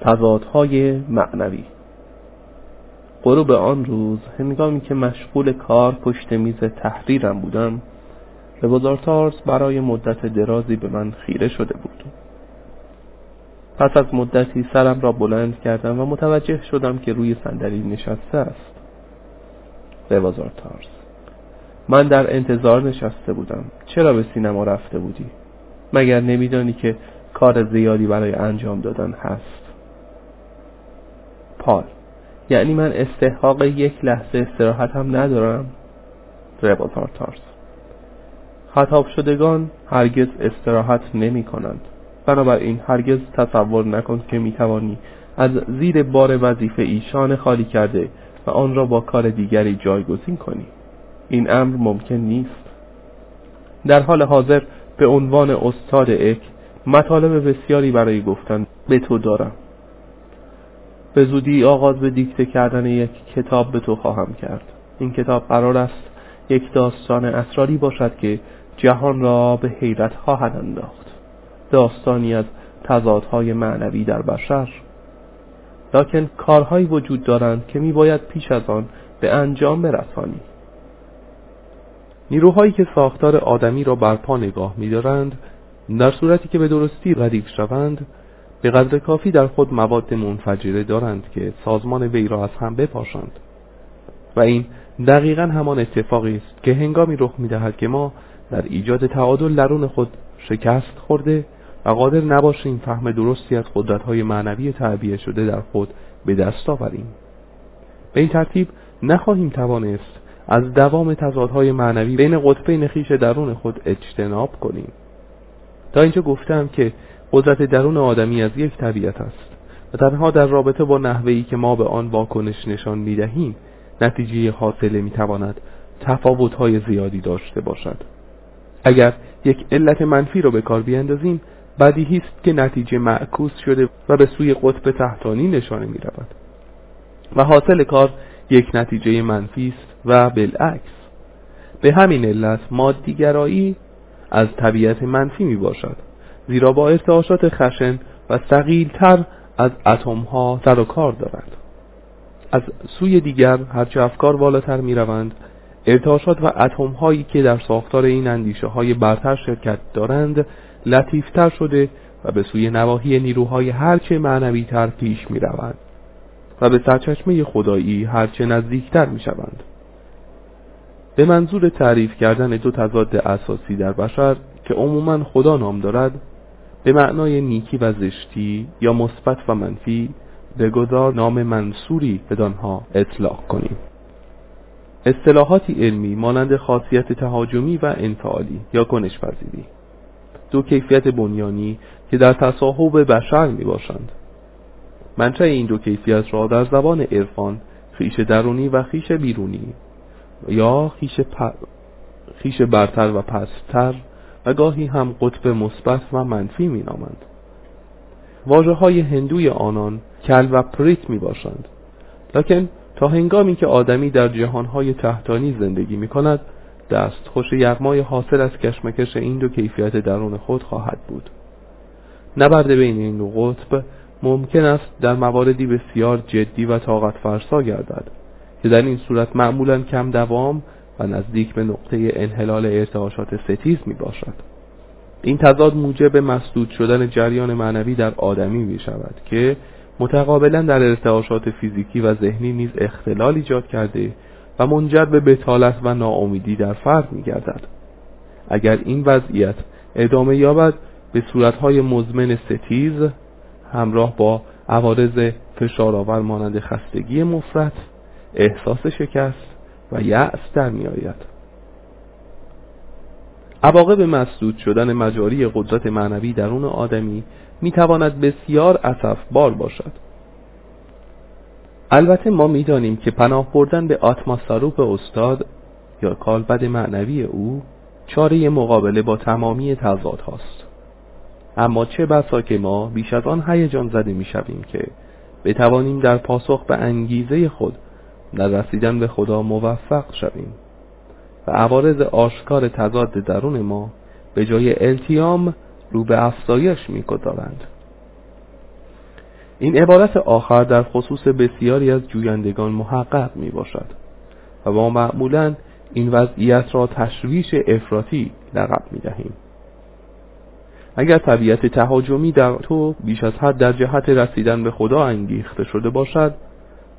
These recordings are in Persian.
تضادهای معنوی. غروب آن روز هنگامی که مشغول کار پشت میز تحریرم بودم بزارتارز برای مدت درازی به من خیره شده بود. پس از مدتی سرم را بلند کردم و متوجه شدم که روی صندلی نشسته است. بزارتارز من در انتظار نشسته بودم. چرا به سینما رفته بودی؟ مگر نمیدانی که کار زیادی برای انجام دادن هست؟ پال. یعنی من استحقاق یک لحظه استراحت هم ندارم. ربازارتارس خطاب شدگان هرگز استراحت نمی کنند. بنابراین هرگز تصور نکن که می توانی از زیر بار وظیفه ایشان خالی کرده و آن را با کار دیگری جایگزین کنی. این امر ممکن نیست. در حال حاضر به عنوان استاد اک مطالب بسیاری برای گفتن به تو دارم. به زودی آغاز به دیکته کردن یک کتاب به تو خواهم کرد. این کتاب قرار است یک داستان اسراری باشد که جهان را به حیرت خواهد انداخت. داستانی از تضادهای معنوی در بشر. لکن کارهایی وجود دارند که میباید پیش از آن به انجام برسانی. نیروهایی که ساختار آدمی را بر پا نگاه می‌دارند در صورتی که به درستی ردیف شوند به قدر کافی در خود مواد منفجره دارند که سازمان وی را از هم بپاشند. و این دقیقا همان اتفاقی است که هنگامی رخ می‌دهد که ما در ایجاد تعادل درون خود شکست خورده و قادر نباشیم فهم درستی از قدرت‌های معنوی تعبیه شده در خود به دست آوریم. به این ترتیب نخواهیم توانست از دوام تضادهای معنوی بین قطبین خیش درون خود اجتناب کنیم. تا اینجا گفتم که قدرت درون آدمی از یک طبیعت است. و تنها در رابطه با نحوهی که ما به آن واکنش نشان می‌دهیم نتیجه حاصله می‌تواند تفاوتهای زیادی داشته باشد. اگر یک علت منفی را به کار بیندازیم بدیهی است که نتیجه معکوس شده و به سوی قطب تحتانی نشانه می رود و حاصل کار یک نتیجه منفی است و بالعکس. به همین علت مادیگرایی از طبیعت منفی می باشد زیرا با ارتعاشات خشن و تر از اتم ها سر و کار دارد از سوی دیگر هرچه افکار بالاتر می روند ارتعاشات و اتم هایی که در ساختار این اندیشه های برتر شرکت دارند لطیفتر شده و به سوی نواحی نیروهای هرچه معنوی تر پیش می روند و به سرچشمه خدایی هرچه نزدیکتر می شوند به منظور تعریف کردن دو تضاد اساسی در بشر که عموما خدا نام دارد به معنای نیکی و زشتی یا مثبت و منفی بگذار نام منصوری بدانها اطلاق کنیم. اصطلاحاتی علمی مانند خاصیت تهاجمی و انفعالی یا کنش پذیری دو کیفیت بنیانی که در تصاحب بشر می باشند منچه این دو کیفیت را در زبان عرفان خیش درونی و خیش بیرونی یا خیش, خیش برتر و پستر و گاهی هم قطب مثبت و منفی می نامند واجه های هندوی آنان کل و پریت می باشند لکن تا هنگامی که آدمی در جهانهای تحتانی زندگی می کند دست خوش یغمای حاصل از کشمکش این دو کیفیت درون خود خواهد بود. نبرد بین این دو قطب ممکن است در مواردی بسیار جدی و طاقت فرسا گردد که در این صورت معمولا کم دوام و نزدیک به نقطه انحلال ارتعاشات ستیز می باشد این تضاد موجب مسدود شدن جریان معنوی در آدمی می شود که متقابلا در ارتعاشات فیزیکی و ذهنی نیز اختلال ایجاد کرده و منجر به بتالت و ناامیدی در فرد می گردد. اگر این وضعیت ادامه یابد به صورتهای مزمن ستیز همراه با عوارض فشارآور مانند خستگی مفرط احساس شکست و یأس در می آید عواقب مسدود شدن مجاری قدرت معنوی درون آدمی می تواند بسیار بار باشد. البته ما می‌دانیم که پناه بردن به آتماساروپ استاد یا کالبد معنوی او چاره مقابله با تمامی تضاد هاست. اما چه بسا که ما بیش از آن هیجان زده می‌شویم که بتوانیم در پاسخ به انگیزه خود در رسیدن به خدا موفق شویم. و عوارض آشکار تضاد درون ما به جای التیام رو به افزایش می‌گذارند. این عبارت آخر در خصوص بسیاری از جویندگان محقق می باشد و ما معمولا این وضعیت را تشویش افراطی لقب می دهیم اگر طبیعت تهاجمی در تو بیش از حد در جهت رسیدن به خدا انگیخته شده باشد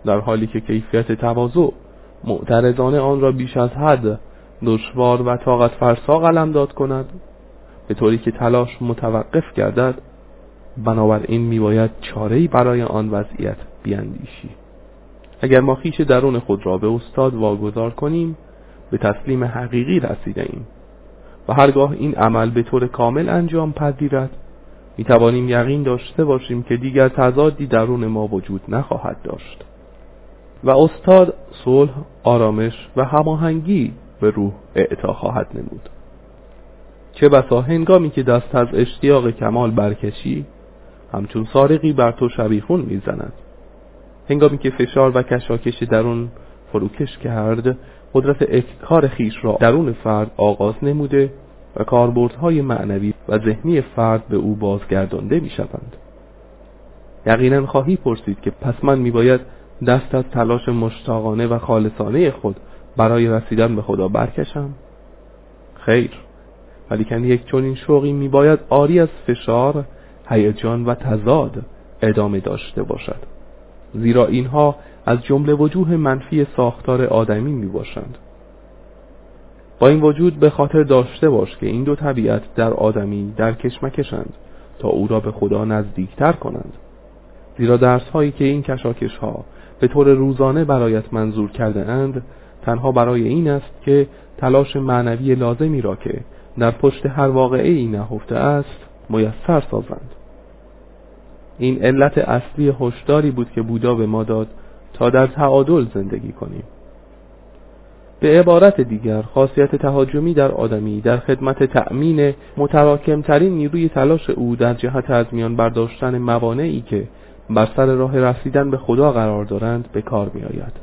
در حالی که کیفیت تواضع معترضانه آن را بیش از حد دشوار و طاقت فرسا قلمداد کند به طوری که تلاش متوقف گردد بنابراین میباید چارهای برای آن وضعیت بیاندیشی اگر ما خیش درون خود را به استاد واگذار کنیم به تسلیم حقیقی رسیده ایم و هرگاه این عمل به طور کامل انجام پذیرد می توانیم یقین داشته باشیم که دیگر تضادی درون ما وجود نخواهد داشت. و استاد صلح آرامش و هماهنگی به روح اعطا خواهد نمود چه بسا هنگامی که دست از اشتیاق کمال برکشی همچون سارقی بر تو شبیخون می‌زند هنگامی که فشار و کشاکش درون فروکش کرد قدرت کار خیش را درون فرد آغاز نموده و کاربردهای معنوی و ذهنی فرد به او بازگردانده می شوند. یقینا خواهی پرسید که پس من می باید دست از تلاش مشتاقانه و خالصانه خود برای رسیدن به خدا برکشم؟ خیر. ولیکن یک چنین شوقی می باید آری از فشار، هیجان و تضاد ادامه داشته باشد. زیرا اینها از جمله وجوه منفی ساختار آدمی می باشند با این وجود به خاطر داشته باش که این دو طبیعت در آدمی در کشمکشند تا او را به خدا نزدیکتر کنند. زیرا درس هایی که این کشاکش ها به طور روزانه برایت منظور کرده اند تنها برای این است که تلاش معنوی لازمی را که در پشت هر واقعه ای نهفته است میسر سازند. این علت اصلی هشداری بود که بودا به ما داد تا در تعادل زندگی کنیم. به عبارت دیگر خاصیت تهاجمی در آدمی در خدمت تأمین متراکمترین نیروی تلاش او در جهت از میان برداشتن موانعی که بر سر راه رسیدن به خدا قرار دارند به کار می آید.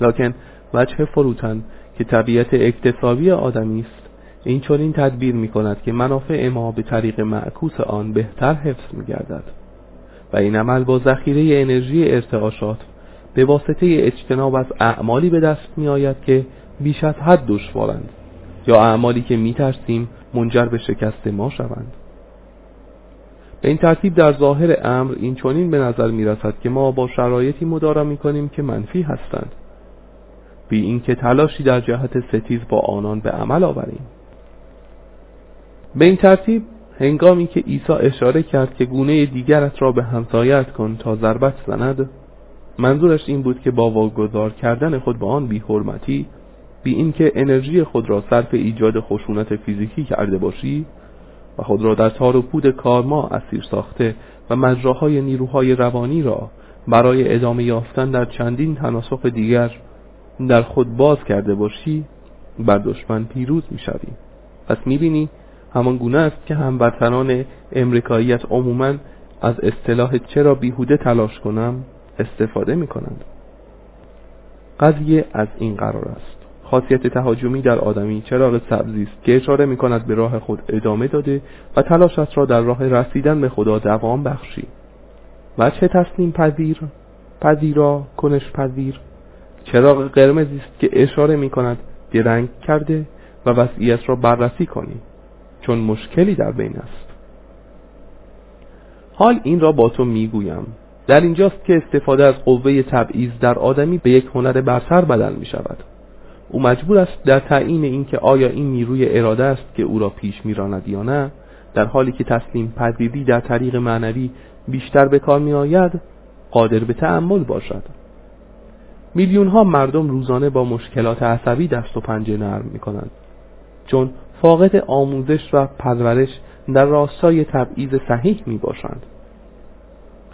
لکن وجه فروتن که طبیعت اکتسابی آدمی است این چنین تدبیر می کند که منافع ما به طریق معکوس آن بهتر حفظ می گردد و این عمل با ذخیره انرژی ارتعاشات به واسطه اجتناب از اعمالی به دست می آید که بیش از حد دشوارند یا اعمالی که می ترسیم منجر به شکست ما شوند به این ترتیب در ظاهر امر این چنین به نظر می رسد که ما با شرایطی مدارا می کنیم که منفی هستند. بی اینکه تلاشی در جهت ستیز با آنان به عمل آوریم. به این ترتیب هنگامی که عیسی اشاره کرد که گونه دیگرت را به همسایت کن تا ضربت زند منظورش این بود که با واگذار کردن خود به آن بیحرمتی بی اینکه انرژی خود را صرف ایجاد خشونت فیزیکی کرده باشی و خود را در تار و پود کارما اسیر ساخته و مجراهای نیروهای روانی را برای ادامه یافتن در چندین تناسخ دیگر در خود باز کرده باشی بر دشمن پیروز می‌شوی. پس می‌بینی همان گونه است که هموطنان امریکاییت عموما از اصطلاح چرا بیهوده تلاش کنم استفاده می کنند قضیه از این قرار است. خاصیت تهاجمی در آدمی چراغ سبزی است که اشاره می کند به راه خود ادامه داده و تلاشت را در راه رسیدن به خدا دوام بخشی. وجه تسلیم پذیر پذیرا کنش پذیر. چراغ قرمزی است که اشاره می کند درنگ کرده و وضعیت را بررسی کنی چون مشکلی در بین است. حال این را با تو می‌گویم. در اینجاست که استفاده از قوه تبعیض در آدمی به یک هنر برتر بدل می شود او مجبور است در تعیین اینکه آیا این نیروی اراده است که او را پیش میراند یا نه در حالی که تسلیم پذیری در طریق معنوی بیشتر به کار می آید قادر به تعمل باشد. میلیون ها مردم روزانه با مشکلات عصبی دست و پنجه نرم می کنند چون فاقد آموزش و پرورش در راستای تبعیض صحیح می باشند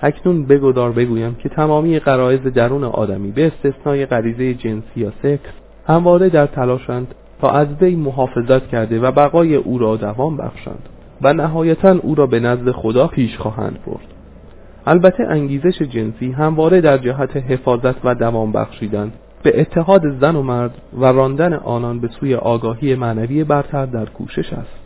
اکنون بگذار بگویم که تمامی قرائز درون آدمی به استثنای غریزه جنسی یا سکس همواره در تلاشند تا از وی محافظت کرده و بقای او را دوام بخشند و نهایتا او را به نزد خدا پیش خواهند برد. البته انگیزش جنسی همواره در جهت حفاظت و دوام بخشیدن به اتحاد زن و مرد و راندن آنان به سوی آگاهی معنوی برتر در کوشش است.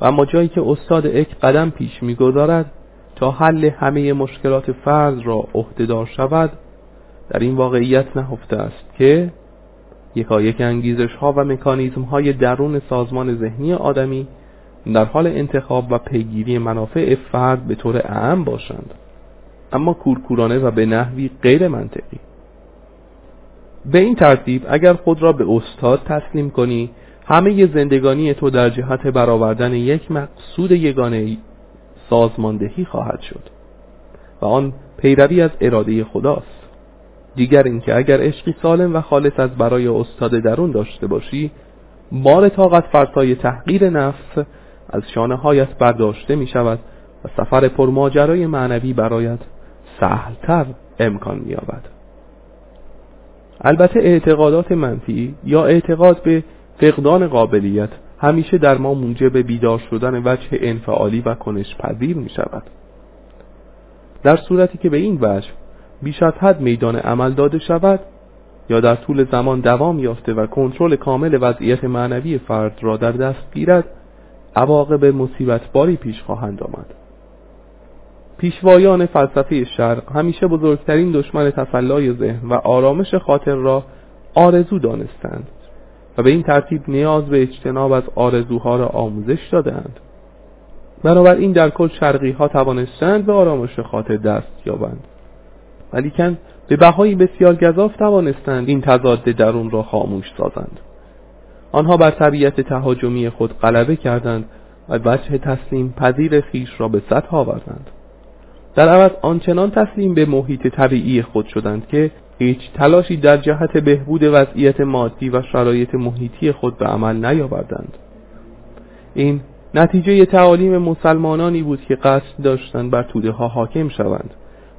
و اما جایی که استاد اک قدم پیش می‌گذارد تا حل همه مشکلات فرد را عهدهدار شود در این واقعیت نهفته است که یکا یک انگیزش ها و مکانیزم های درون سازمان ذهنی آدمی در حال انتخاب و پیگیری منافع فرد به طور اعم باشند. اما کورکورانه و به نحوی غیر منطقی. به این ترتیب اگر خود را به استاد تسلیم کنی همه زندگانی تو در جهت برآوردن یک مقصود یگانه سازماندهی خواهد شد و آن پیروی از اراده خداست. دیگر اینکه اگر عشقی سالم و خالص از برای استاد درون داشته باشی بار طاقت فرسای تحقیر نفس از شانه هایت برداشته می شود و سفر پرماجرای معنوی برایت سهلتر امکان می یابد البته اعتقادات منفی یا اعتقاد به فقدان قابلیت همیشه در ما موجب بیدار شدن وجه انفعالی و کنش پذیر می شود در صورتی که به این وجه بیش از حد میدان عمل داده شود یا در طول زمان دوام یافته و کنترل کامل وضعیت معنوی فرد را در دست گیرد عواقب مصیبت باری پیش خواهند آمد. پیشوایان فلسفه شرق همیشه بزرگترین دشمن تسلای ذهن و آرامش خاطر را آرزو دانستند و به این ترتیب نیاز به اجتناب از آرزوها را آموزش دادند. بنابراین در کل شرقی ها توانستند به آرامش خاطر دست یابند. ولیکن به بهایی بسیار گذاف توانستند این تضاد درون را خاموش سازند. آنها بر طبیعت تهاجمی خود غلبه کردند و وجه تسلیم پذیر خیش را به سطح آوردند. در عوض آنچنان تسلیم به محیط طبیعی خود شدند که هیچ تلاشی در جهت بهبود وضعیت مادی و شرایط محیطی خود به عمل نیاوردند. این نتیجه تعالیم مسلمانانی بود که قصد داشتند بر توده ها حاکم شوند.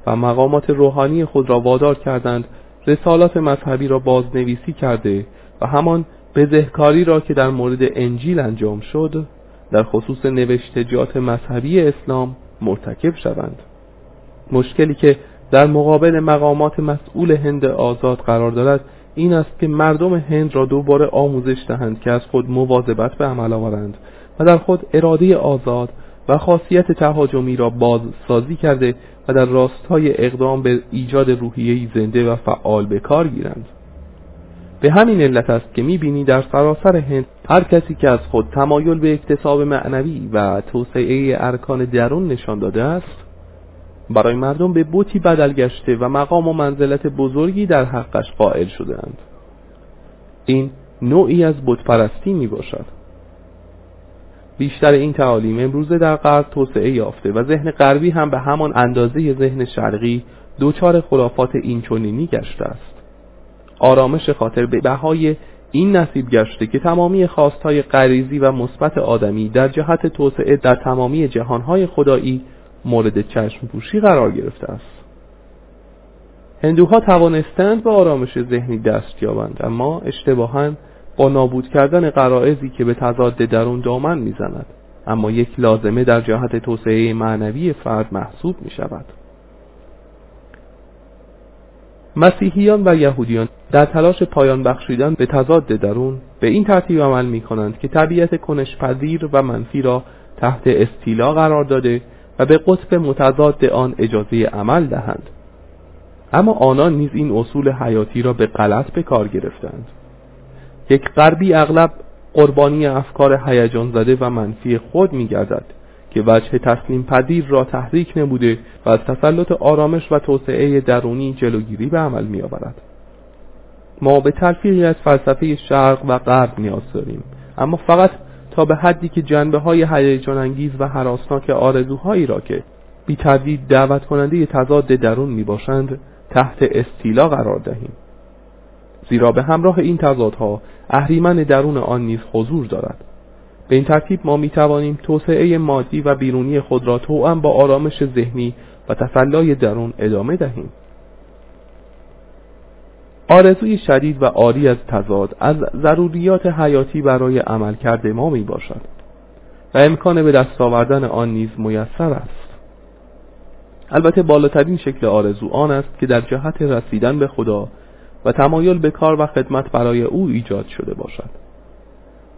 و مقامات روحانی خود را وادار کردند رسالات مذهبی را بازنویسی کرده و همان بزهکاری را که در مورد انجیل انجام شد در خصوص نوشتجات مذهبی اسلام مرتکب شوند. مشکلی که در مقابل مقامات مسئول هند آزاد قرار دارد این است که مردم هند را دوباره آموزش دهند که از خود مواظبت به عمل آورند و در خود اراده آزاد و خاصیت تهاجمی را بازسازی کرده و در راستای اقدام به ایجاد روحیه زنده و فعال به کار گیرند. به همین علت است که می‌بینی در سراسر هند هر کسی که از خود تمایل به اکتساب معنوی و توسعه ارکان درون نشان داده است برای مردم به بوتی بدل گشته و مقام و منزلت بزرگی در حقش قائل شدهاند این نوعی از بتپرستی می باشد بیشتر این تعالیم امروزه در غرب توسعه یافته و ذهن غربی هم به همان اندازه ذهن شرقی دوچار خرافات اینچنینی گشته است. آرامش خاطر به بهای این نصیب گشته که تمامی خواستهای غریزی و مثبت آدمی در جهت توسعه در تمامی جهانهای خدایی مورد چشم پوشی قرار گرفته است. هندوها توانستند به آرامش ذهنی دست یابند اما اشتباها با نابود کردن قرائزی که به تضاد درون دامن می‌زند. اما یک لازمه در جهت توسعه معنوی فرد محسوب می شود مسیحیان و یهودیان در تلاش پایان بخشیدن به تضاد درون به این ترتیب عمل می کنند که طبیعت کنش پذیر و منفی را تحت استیلا قرار داده و به قطب متضاد آن اجازه عمل دهند. اما آنان نیز این اصول حیاتی را به غلط به کار گرفتند. یک غربی اغلب قربانی افکار هیجان زده و منفی خود میگردد که وجه تسلیم پذیر را تحریک نموده و از تسلط آرامش و توسعه درونی جلوگیری به عمل میآورد. ما به تلفیقی از فلسفه شرق و غرب نیاز داریم اما فقط تا به حدی که جنبه های هیجان انگیز و حراسناک آرزوهایی را که بی دعوت کننده تضاد درون می باشند تحت استیلا قرار دهیم. زیرا به همراه این تضادها اهریمن درون آن نیز حضور دارد. به این ترتیب ما می توانیم توسعه مادی و بیرونی خود را توأم با آرامش ذهنی و تسلای درون ادامه دهیم. آرزوی شدید و عالی از تضاد از ضروریات حیاتی برای عملکرد ما می باشد و امکان به دست آوردن آن نیز میسر است. البته بالاترین شکل آرزو آن است که در جهت رسیدن به خدا و تمایل به کار و خدمت برای او ایجاد شده باشد.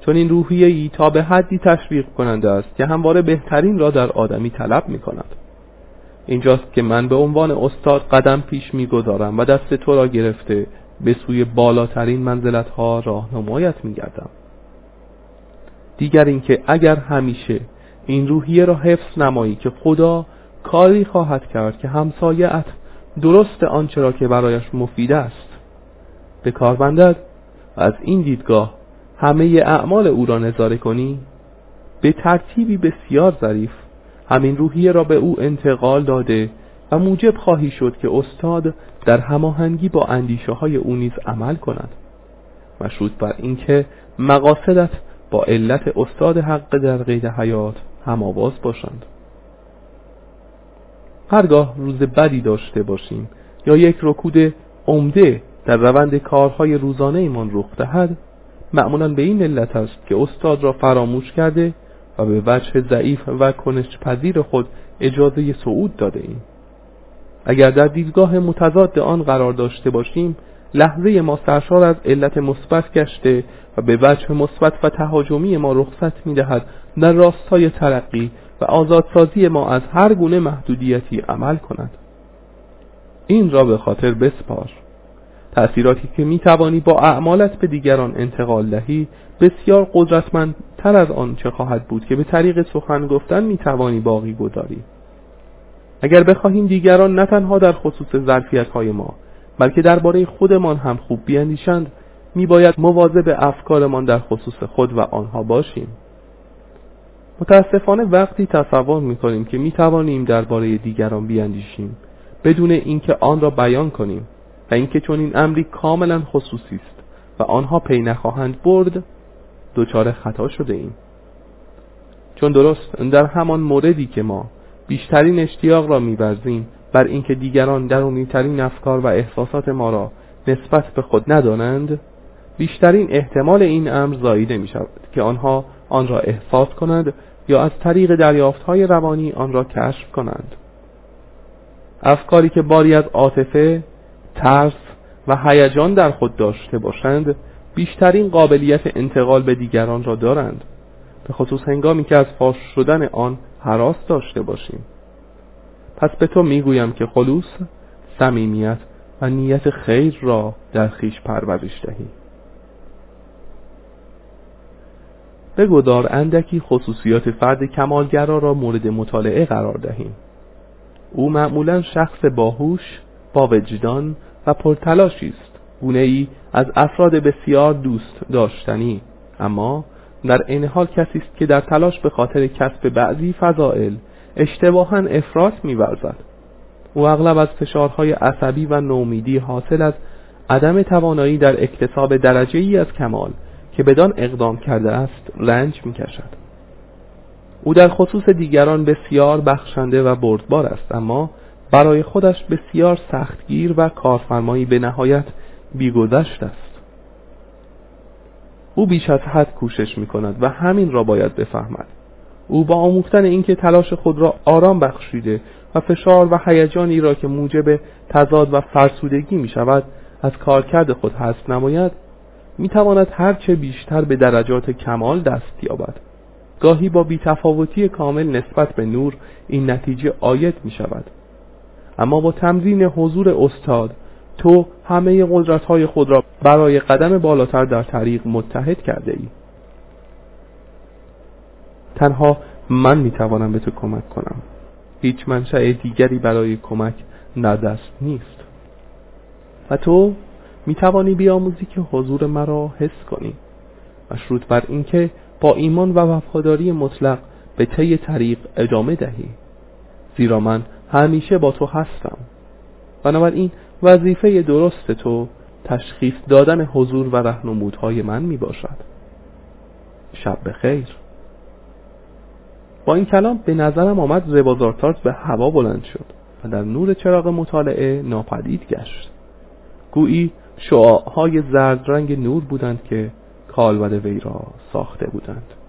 چون این روحیه ای تا به حدی تشویق کننده است که همواره بهترین را در آدمی طلب می کند. اینجاست که من به عنوان استاد قدم پیش می‌گذارم و دست تو را گرفته به سوی بالاترین منزلت ها راهنمایت میگردم دیگر اینکه اگر همیشه این روحیه را حفظ نمایی که خدا کاری خواهد کرد که همسایت درست آنچه را که برایش مفید است به کار بندد. و از این دیدگاه همه اعمال او را نظاره کنی. به ترتیبی بسیار ظریف همین روحیه را به او انتقال داده و موجب خواهی شد که استاد در هماهنگی با اندیشه های او نیز عمل کند. مشروط بر اینکه مقاصدت با علت استاد حق در قید حیات هم آواز باشند. هرگاه روز بدی داشته باشیم یا یک رکود عمده در روند کارهای روزانه ایمان رخ دهد معمولا به این علت است که استاد را فراموش کرده و به وجه ضعیف و کنش پذیر خود اجازه صعود داده ایم. اگر در دیدگاه متضاد آن قرار داشته باشیم لحظه ما سرشار از علت مثبت گشته و به وجه مثبت و تهاجمی ما رخصت می‌دهد در راستای ترقی و آزادسازی ما از هر گونه محدودیتی عمل کند. این را به خاطر بسپار. تأثیراتی که می توانی با اعمالت به دیگران انتقال دهی بسیار قدرتمندتر از آن چه خواهد بود که به طریق سخن گفتن می توانی باقی گذاری. اگر بخواهیم دیگران نه تنها در خصوص ظرفیت های ما بلکه درباره خودمان هم خوب بیاندیشند میباید مواظب افکارمان در خصوص خود و آنها باشیم. متاسفانه وقتی تصور می‌کنیم که می‌توانیم درباره دیگران بیاندیشیم بدون اینکه آن را بیان کنیم و اینکه چون این امری کاملا خصوصی است و آنها پی نخواهند برد دچار خطا شده ایم. چون درست در همان موردی که ما بیشترین اشتیاق را میورزیم بر اینکه دیگران درونیترین افکار و احساسات ما را نسبت به خود ندانند بیشترین احتمال این امر زاییده می شود که آنها آن را احساس کنند یا از طریق دریافت روانی آن را کشف کنند. افکاری که باری از عاطفه ترس و هیجان در خود داشته باشند بیشترین قابلیت انتقال به دیگران را دارند. به خصوص هنگامی که از فاش شدن آن حراس داشته باشیم. پس به تو می‌گویم که خلوص صمیمیت و نیت خیر را در خیش پرورش دهی. بگذار اندکی خصوصیات فرد کمالگرا را مورد مطالعه قرار دهیم. او معمولا شخص باهوش با وجدان و پرتلاشی است. گونه ای از افراد بسیار دوست داشتنی. اما در این حال کسی است که در تلاش به خاطر کسب بعضی فضائل اشتباها افراط میورزد. او اغلب از فشارهای عصبی و نومیدی حاصل از عدم توانایی در اکتساب درجه ای از کمال که بدان اقدام کرده است رنج می‌کشد. او در خصوص دیگران بسیار بخشنده و بردبار است اما برای خودش بسیار سختگیر و کارفرمایی به نهایت بیگذشت است. او بیش از حد کوشش می کند و همین را باید بفهمد. او با آموختن اینکه تلاش خود را آرام بخشیده و فشار و هیجانی را که موجب تضاد و فرسودگی می شود از کارکرد خود حذف نماید می تواند هرچه بیشتر به درجات کمال دست یابد. گاهی با بیتفاوتی کامل نسبت به نور این نتیجه آید می شود اما با تمرین حضور استاد تو همه قدرت های خود را برای قدم بالاتر در طریق متحد کرده ای تنها من می توانم به تو کمک کنم. هیچ منشأ دیگری برای کمک در دست نیست. و تو می توانی بیاموزی که حضور مرا حس کنی. مشروط بر اینکه با ایمان و وفاداری مطلق به طی طریق ادامه دهی. زیرا من همیشه با تو هستم. بنابراین وظیفه درست تو تشخیص دادن حضور و رهنمودهای من می باشد شب بخیر. با این کلام به نظرم آمد ربازارتارت به هوا بلند شد و در نور چراغ مطالعه ناپدید گشت. گویی شعاعهای زرد رنگ نور بودند که کالبد وی را ساخته بودند.